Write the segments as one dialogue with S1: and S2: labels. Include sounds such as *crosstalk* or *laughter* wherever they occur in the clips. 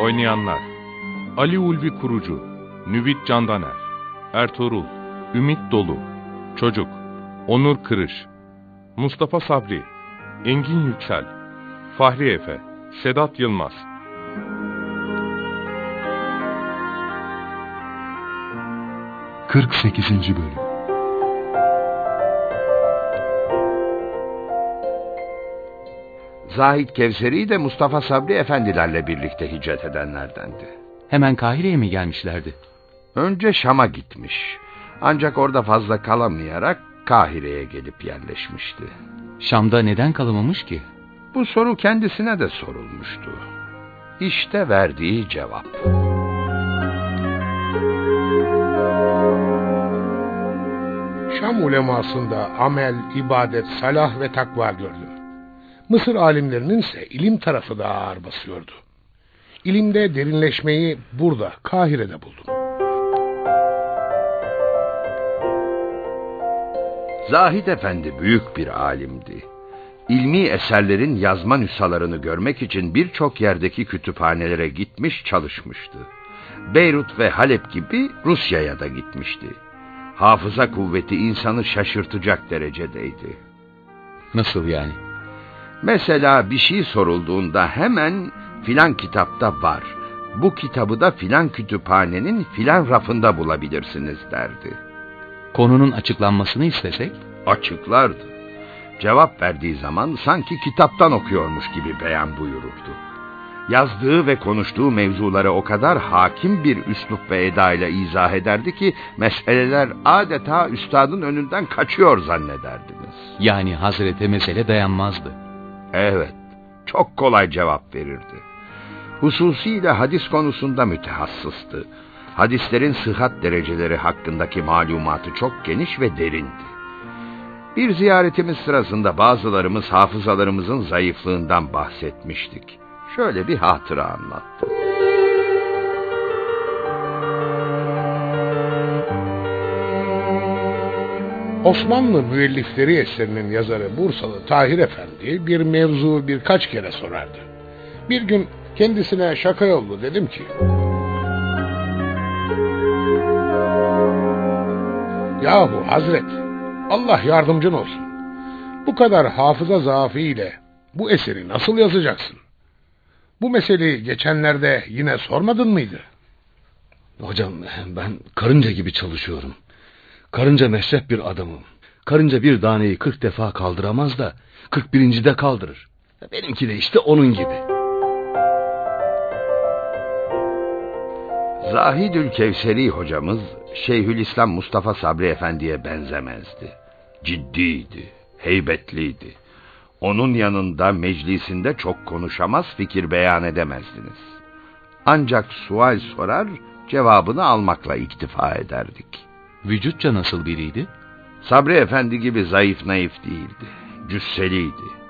S1: Oynayanlar Ali Ulvi Kurucu Nüvit Candaner Ertuğrul Ümit Dolu Çocuk Onur Kırış Mustafa Sabri Engin Yüksel Fahri Efe Sedat Yılmaz
S2: 48. Bölüm
S3: Zahid Kevseri de Mustafa Sabri efendilerle birlikte hicret edenlerdendi.
S4: Hemen Kahire'ye mi gelmişlerdi?
S3: Önce Şam'a gitmiş. Ancak orada fazla kalamayarak Kahire'ye gelip yerleşmişti.
S4: Şam'da neden kalamamış ki?
S3: Bu soru kendisine de sorulmuştu. İşte verdiği cevap.
S5: Şam ulemasında amel, ibadet, salah ve takva gördüm. Mısır alimlerinin ise ilim tarafı daha ağır basıyordu. İlimde derinleşmeyi burada, Kahire'de buldum.
S3: Zahid Efendi büyük bir alimdi. İlmi eserlerin yazma nüshalarını görmek için birçok yerdeki kütüphanelere gitmiş çalışmıştı. Beyrut ve Halep gibi Rusya'ya da gitmişti. Hafıza kuvveti insanı şaşırtacak derecedeydi.
S4: Nasıl yani?
S3: Mesela bir şey sorulduğunda hemen filan kitapta var. Bu kitabı da filan kütüphanenin filan rafında bulabilirsiniz derdi.
S4: Konunun açıklanmasını istesek?
S3: Açıklardı. Cevap verdiği zaman sanki kitaptan okuyormuş gibi beyan buyururdu. Yazdığı ve konuştuğu mevzuları o kadar hakim bir üslup ve edayla izah ederdi ki meseleler adeta üstadın önünden kaçıyor zannederdiniz.
S4: Yani Hazrete mesele dayanmazdı.
S3: Evet, çok kolay cevap verirdi. Hususiyle hadis konusunda mütehassıstı. Hadislerin sıhhat dereceleri hakkındaki malumatı çok geniş ve derindi. Bir ziyaretimiz sırasında bazılarımız hafızalarımızın zayıflığından bahsetmiştik. Şöyle bir hatıra anlattı.
S5: Osmanlı müellifleri eserinin yazarı Bursalı Tahir Efendi bir mevzu birkaç kere sorardı. Bir gün kendisine şaka yollu dedim ki... Yahu Hazret, Allah yardımcın olsun. Bu kadar hafıza zaafı ile bu eseri nasıl yazacaksın? Bu meseleyi geçenlerde yine sormadın mıydı?
S6: Hocam ben karınca gibi çalışıyorum. Karınca meşrep bir adamım. Karınca bir taneyi kırk defa kaldıramaz da kırk birinci de kaldırır. Benimki de işte onun gibi.
S3: Zahidül Kevseri hocamız Şeyhülislam Mustafa Sabri Efendi'ye benzemezdi. Ciddiydi, heybetliydi. Onun yanında meclisinde çok konuşamaz, fikir beyan edemezdiniz. Ancak sual sorar, cevabını almakla iktifa ederdik.
S4: Vücutça nasıl biriydi?
S3: Sabri Efendi gibi zayıf naif değildi. Cüsseliydi.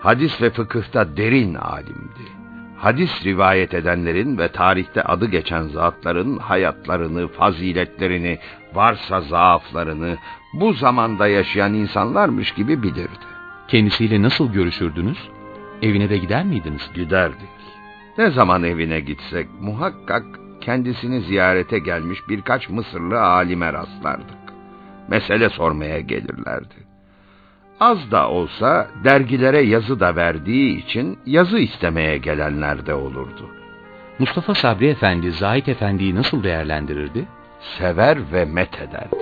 S3: Hadis ve fıkıhta derin alimdi. Hadis rivayet edenlerin ve tarihte adı geçen zatların hayatlarını, faziletlerini, varsa zaaflarını bu zamanda yaşayan insanlarmış gibi bilirdi.
S4: Kendisiyle nasıl görüşürdünüz? Evine de gider miydiniz?
S3: Giderdik. Ne zaman evine gitsek muhakkak kendisini ziyarete gelmiş birkaç Mısırlı alime rastlardık. Mesele sormaya gelirlerdi. Az da olsa dergilere yazı da verdiği için yazı istemeye gelenler de olurdu.
S4: Mustafa Sabri Efendi, Zahid Efendi'yi nasıl değerlendirirdi?
S3: Sever ve met ederdi.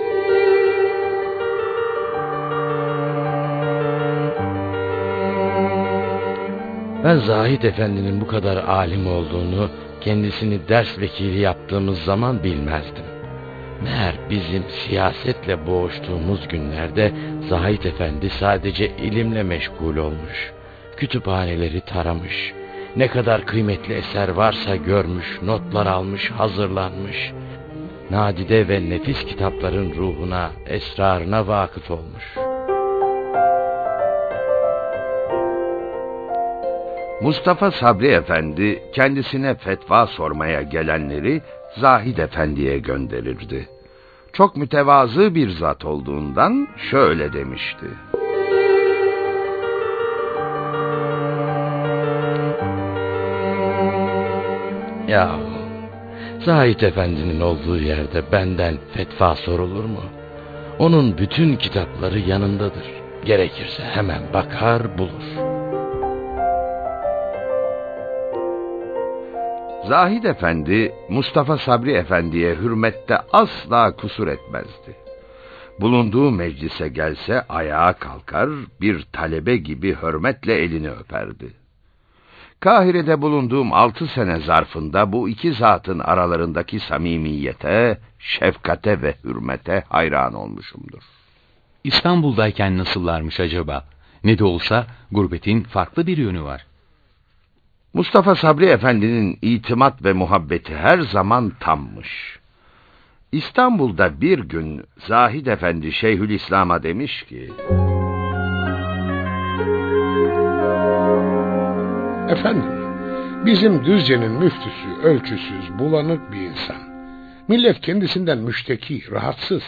S7: Ben Zahid Efendi'nin bu kadar alim olduğunu kendisini ders vekili yaptığımız zaman bilmezdim. Meğer bizim siyasetle boğuştuğumuz günlerde Zahid Efendi sadece ilimle meşgul olmuş. kütüphaneleri taramış. Ne kadar kıymetli eser varsa görmüş, notlar almış, hazırlanmış. Nadide ve nefis kitapların ruhuna, esrarına vakıf olmuş.
S3: Mustafa Sabri Efendi kendisine fetva sormaya gelenleri Zahid Efendi'ye gönderirdi. Çok mütevazı bir zat olduğundan şöyle demişti.
S7: Ya Zahid Efendi'nin olduğu yerde benden fetva sorulur mu? Onun bütün kitapları yanındadır. Gerekirse hemen bakar bulur.
S3: Zahid Efendi, Mustafa Sabri Efendi'ye hürmette asla kusur etmezdi. Bulunduğu meclise gelse ayağa kalkar, bir talebe gibi hürmetle elini öperdi. Kahire'de bulunduğum altı sene zarfında bu iki zatın aralarındaki samimiyete, şefkate ve hürmete hayran olmuşumdur.
S4: İstanbul'dayken nasıllarmış acaba? Ne de olsa gurbetin farklı bir yönü var.
S3: Mustafa Sabri Efendi'nin itimat ve muhabbeti her zaman tammış. İstanbul'da bir gün Zahid Efendi Şeyhülislam'a demiş ki...
S5: Efendim, bizim Düzce'nin müftüsü ölçüsüz, bulanık bir insan. Millet kendisinden müşteki, rahatsız.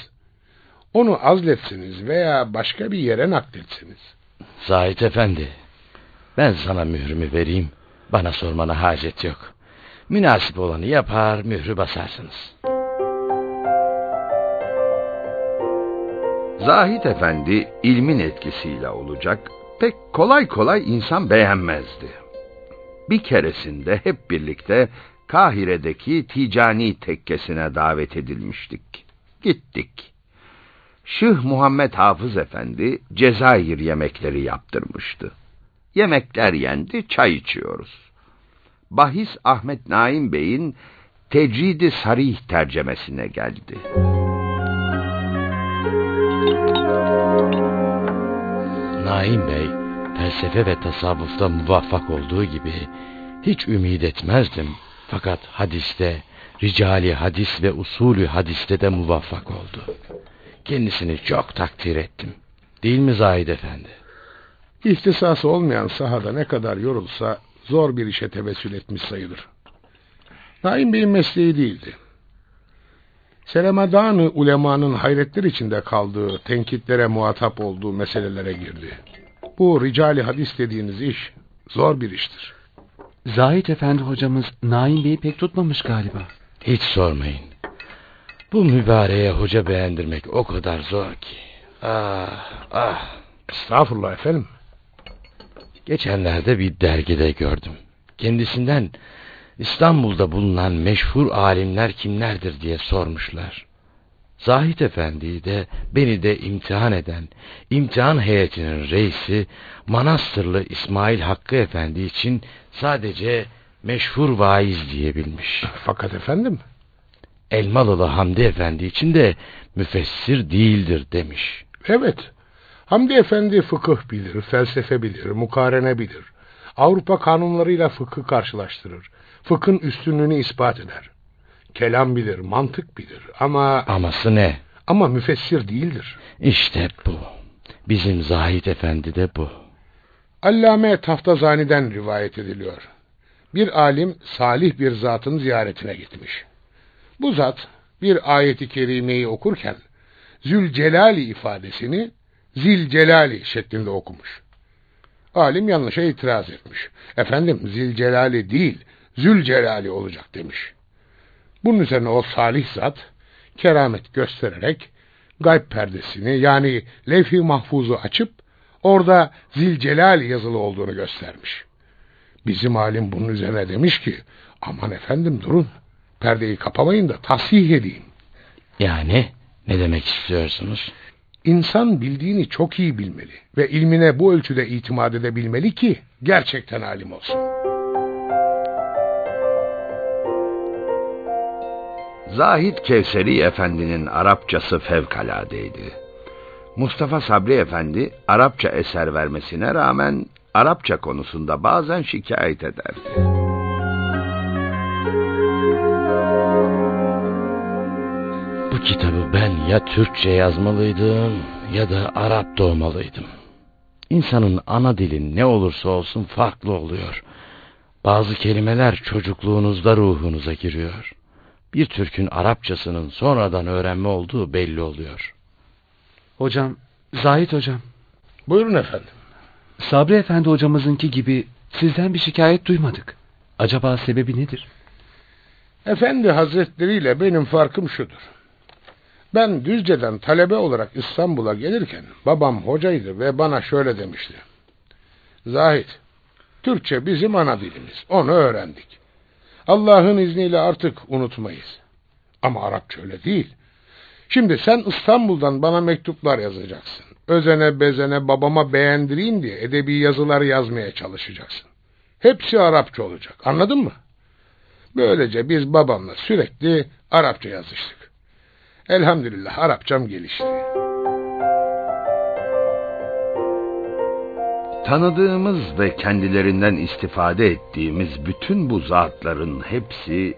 S5: Onu azletsiniz veya başka bir yere nakletsiniz.
S7: Zahid Efendi, ben sana mührümü vereyim. Bana sormana hacet yok. Münasip olanı yapar, mührü basarsınız.
S3: Zahid Efendi ilmin etkisiyle olacak, pek kolay kolay insan beğenmezdi. Bir keresinde hep birlikte Kahire'deki ticani tekkesine davet edilmiştik. Gittik. Şıh Muhammed Hafız Efendi Cezayir yemekleri yaptırmıştı. Yemekler yendi, çay içiyoruz. Bahis Ahmet Naim Bey'in Tecridi Sarih tercemesine geldi.
S7: Naim Bey, felsefe ve tasavvufta muvaffak olduğu gibi hiç ümit etmezdim. Fakat hadiste, ricali hadis ve usulü hadiste de muvaffak oldu. Kendisini çok takdir ettim. Değil mi Zahid Efendi?
S5: İhtisası olmayan sahada ne kadar yorulsa zor bir işe tevessül etmiş sayılır. Naim Bey'in mesleği değildi. Selemedanı ulemanın hayretler içinde kaldığı, tenkitlere muhatap olduğu meselelere girdi. Bu ricali hadis dediğiniz iş zor bir iştir.
S4: Zahid Efendi hocamız Naim Bey'i pek tutmamış galiba.
S7: Hiç sormayın. Bu mübareğe hoca beğendirmek o kadar zor ki. Ah, ah.
S5: Estağfurullah efendim.
S7: Geçenlerde bir dergide gördüm. Kendisinden İstanbul'da bulunan meşhur alimler kimlerdir diye sormuşlar. Zahid Efendi'yi de beni de imtihan eden imtihan heyetinin reisi Manastırlı İsmail Hakkı Efendi için sadece meşhur vaiz diyebilmiş.
S5: Fakat efendim
S7: Elmalılı Hamdi Efendi için de müfessir değildir demiş.
S5: Evet. Hamdi Efendi fıkıh bilir, felsefe bilir, mukarene bilir. Avrupa kanunlarıyla fıkıh karşılaştırır. Fıkhın üstünlüğünü ispat eder. Kelam bilir, mantık bilir ama...
S7: Aması ne?
S5: Ama müfessir değildir.
S7: İşte bu. Bizim Zahid Efendi de bu.
S5: Allame Taftazani'den rivayet ediliyor. Bir alim salih bir zatın ziyaretine gitmiş. Bu zat bir ayeti kerimeyi okurken Zülcelali ifadesini Zilcelali şeklinde okumuş. Alim yanlışa itiraz etmiş. Efendim Zilcelali değil, Zülcelali olacak demiş. Bunun üzerine o salih zat keramet göstererek gayb perdesini yani levh-i mahfuzu açıp orada Zilcelal yazılı olduğunu göstermiş. Bizim alim bunun üzerine demiş ki aman efendim durun perdeyi kapamayın da tasih edeyim.
S7: Yani ne demek istiyorsunuz?
S5: İnsan bildiğini çok iyi bilmeli ve ilmine bu ölçüde itimat edebilmeli ki gerçekten alim olsun.
S3: Zahid Kevseri Efendi'nin Arapçası fevkaladeydi. Mustafa Sabri Efendi Arapça eser vermesine rağmen Arapça konusunda bazen şikayet ederdi.
S7: Kitabı ben ya Türkçe yazmalıydım ya da Arap doğmalıydım. İnsanın ana dilin ne olursa olsun farklı oluyor. Bazı kelimeler çocukluğunuzda ruhunuza giriyor. Bir Türk'ün Arapçasının sonradan öğrenme olduğu belli oluyor.
S4: Hocam, Zahit hocam.
S5: Buyurun efendim.
S4: Sabri Efendi hocamızınki gibi sizden bir şikayet duymadık. Acaba sebebi nedir?
S5: Efendi Hazretleri ile benim farkım şudur. Ben Düzce'den talebe olarak İstanbul'a gelirken babam hocaydı ve bana şöyle demişti. Zahit, Türkçe bizim ana dilimiz. Onu öğrendik. Allah'ın izniyle artık unutmayız. Ama Arapça öyle değil. Şimdi sen İstanbul'dan bana mektuplar yazacaksın. Özene bezene babama beğendireyim diye edebi yazılar yazmaya çalışacaksın. Hepsi Arapça olacak. Anladın mı? Böylece biz babamla sürekli Arapça yazıştık. Elhamdülillah Arapçam gelişti.
S3: Tanıdığımız ve kendilerinden istifade ettiğimiz bütün bu zatların hepsi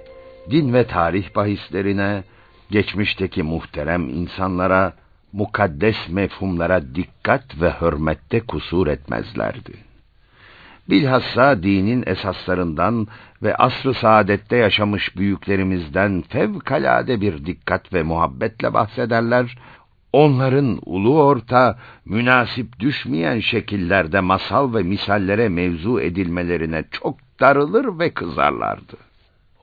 S3: din ve tarih bahislerine, geçmişteki muhterem insanlara, mukaddes mefhumlara dikkat ve hürmette kusur etmezlerdi. Bilhassa dinin esaslarından ve asr-ı saadette yaşamış büyüklerimizden fevkalade bir dikkat ve muhabbetle bahsederler, onların ulu orta, münasip düşmeyen şekillerde masal ve misallere mevzu edilmelerine çok darılır ve kızarlardı.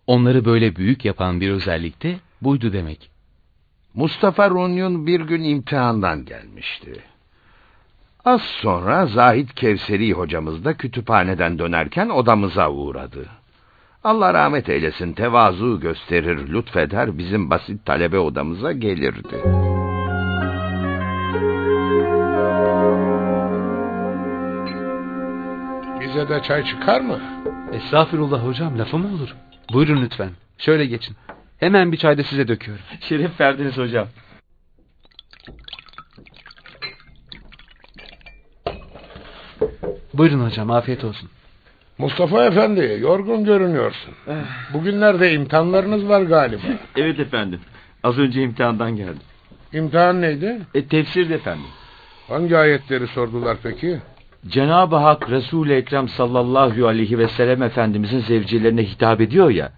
S4: Onları böyle büyük yapan bir özellik de buydu demek.
S3: Mustafa Runyun bir gün imtihandan gelmişti. Az sonra Zahid Kevseri hocamız da kütüphaneden dönerken odamıza uğradı. Allah rahmet eylesin tevazu gösterir, lütfeder bizim basit talebe odamıza gelirdi.
S5: Bize de çay çıkar mı?
S4: Estağfirullah hocam lafı mı olur? Buyurun lütfen. Şöyle geçin. Hemen bir çay da size döküyorum.
S2: Şeref verdiniz hocam.
S4: Buyurun hocam afiyet olsun.
S5: Mustafa Efendi, yorgun görünüyorsun. Bugünlerde imtihanlarınız var galiba. *laughs*
S2: Evet efendim. Az önce imtihandan geldim.
S5: İmtihan neydi?
S2: E, tefsirde efendim.
S5: Hangi ayetleri sordular peki?
S2: Cenab-ı Hak Resul-i Ekrem sallallahu aleyhi ve sellem Efendimizin zevcilerine hitap ediyor ya.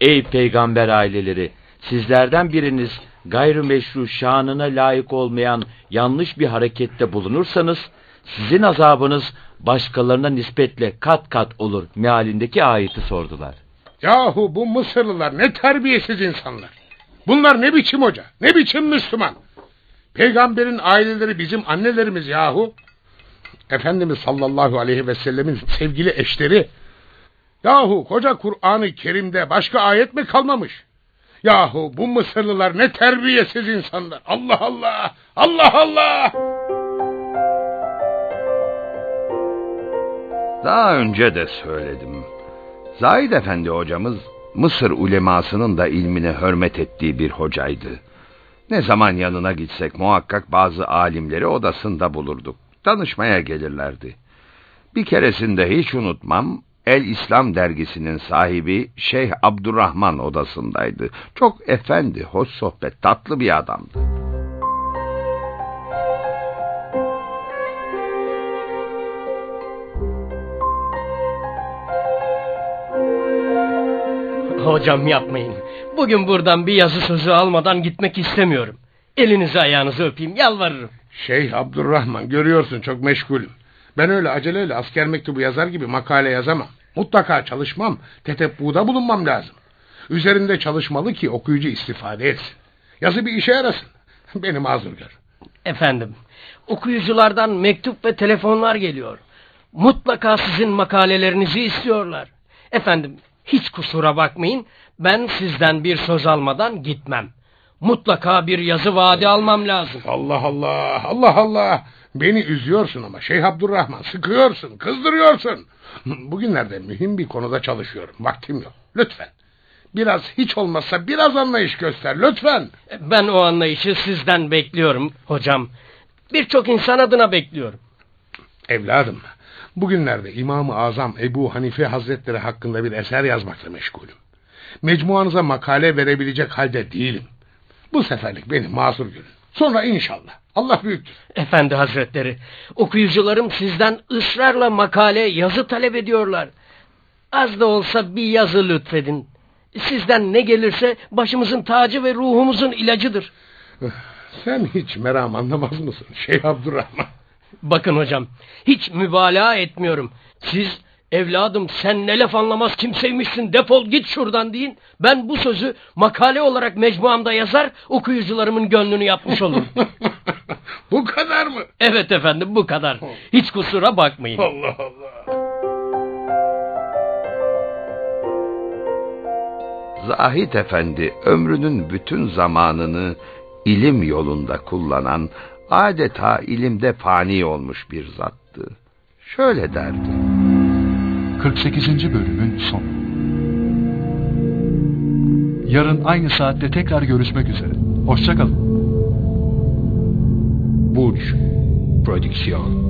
S2: Ey peygamber aileleri! Sizlerden biriniz gayrimeşru şanına layık olmayan yanlış bir harekette bulunursanız sizin azabınız başkalarına nispetle kat kat olur mealindeki ayeti sordular.
S5: Yahu bu Mısırlılar ne terbiyesiz insanlar. Bunlar ne biçim hoca, ne biçim Müslüman. Peygamberin aileleri bizim annelerimiz yahu. Efendimiz sallallahu aleyhi ve sellemin sevgili eşleri. Yahu koca Kur'an-ı Kerim'de başka ayet mi kalmamış? Yahu bu Mısırlılar ne terbiyesiz insanlar. Allah Allah! Allah Allah!
S3: Daha önce de söyledim. Zahid Efendi hocamız Mısır ulemasının da ilmine hürmet ettiği bir hocaydı. Ne zaman yanına gitsek muhakkak bazı alimleri odasında bulurduk. Danışmaya gelirlerdi. Bir keresinde hiç unutmam El İslam dergisinin sahibi Şeyh Abdurrahman odasındaydı. Çok efendi, hoş sohbet, tatlı bir adamdı.
S8: Hocam yapmayın. Bugün buradan bir yazı sözü almadan gitmek istemiyorum. Elinizi ayağınızı öpeyim yalvarırım.
S5: Şeyh Abdurrahman görüyorsun çok meşgulüm. Ben öyle aceleyle asker mektubu yazar gibi makale yazamam. Mutlaka çalışmam, tetebbuda bulunmam lazım. Üzerinde çalışmalı ki okuyucu istifade etsin. Yazı bir işe yarasın. *laughs* Beni mazur gör.
S8: Efendim, okuyuculardan mektup ve telefonlar geliyor. Mutlaka sizin makalelerinizi istiyorlar. Efendim, hiç kusura bakmayın. Ben sizden bir söz almadan gitmem. Mutlaka bir yazı vaadi almam lazım.
S5: Allah Allah, Allah Allah. Beni üzüyorsun ama Şeyh Abdurrahman sıkıyorsun, kızdırıyorsun. Bugünlerde mühim bir konuda çalışıyorum. Vaktim yok. Lütfen. Biraz hiç olmazsa biraz anlayış göster. Lütfen.
S8: Ben o anlayışı sizden bekliyorum hocam. Birçok insan adına bekliyorum.
S5: Evladım, Bugünlerde İmam-ı Azam Ebu Hanife Hazretleri hakkında bir eser yazmakla meşgulüm. Mecmuanıza makale verebilecek halde değilim. Bu seferlik beni mazur görün. Sonra inşallah. Allah büyüktür.
S8: Efendi Hazretleri, okuyucularım sizden ısrarla makale, yazı talep ediyorlar. Az da olsa bir yazı lütfedin. Sizden ne gelirse başımızın tacı ve ruhumuzun ilacıdır.
S5: Sen hiç meram anlamaz mısın Şeyh Abdurrahman?
S8: Bakın hocam, hiç mübalağa etmiyorum. Siz evladım sen ne laf anlamaz kimseymişsin defol git şuradan deyin. Ben bu sözü makale olarak mecmuamda yazar okuyucularımın gönlünü yapmış olurum. *laughs*
S5: bu kadar mı?
S8: Evet efendim bu kadar. Hiç kusura bakmayın.
S5: Allah Allah.
S3: Zahid Efendi ömrünün bütün zamanını ilim yolunda kullanan, adeta ilimde fani olmuş bir zattı. Şöyle derdi.
S9: 48. bölümün sonu. Yarın aynı saatte tekrar görüşmek üzere. Hoşçakalın.
S10: Burç Prodüksiyon